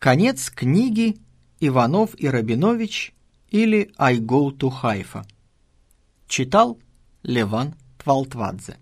Конец книги «Иванов и Рабинович» или «I go to Haifa». Читал Леван Твалтвадзе.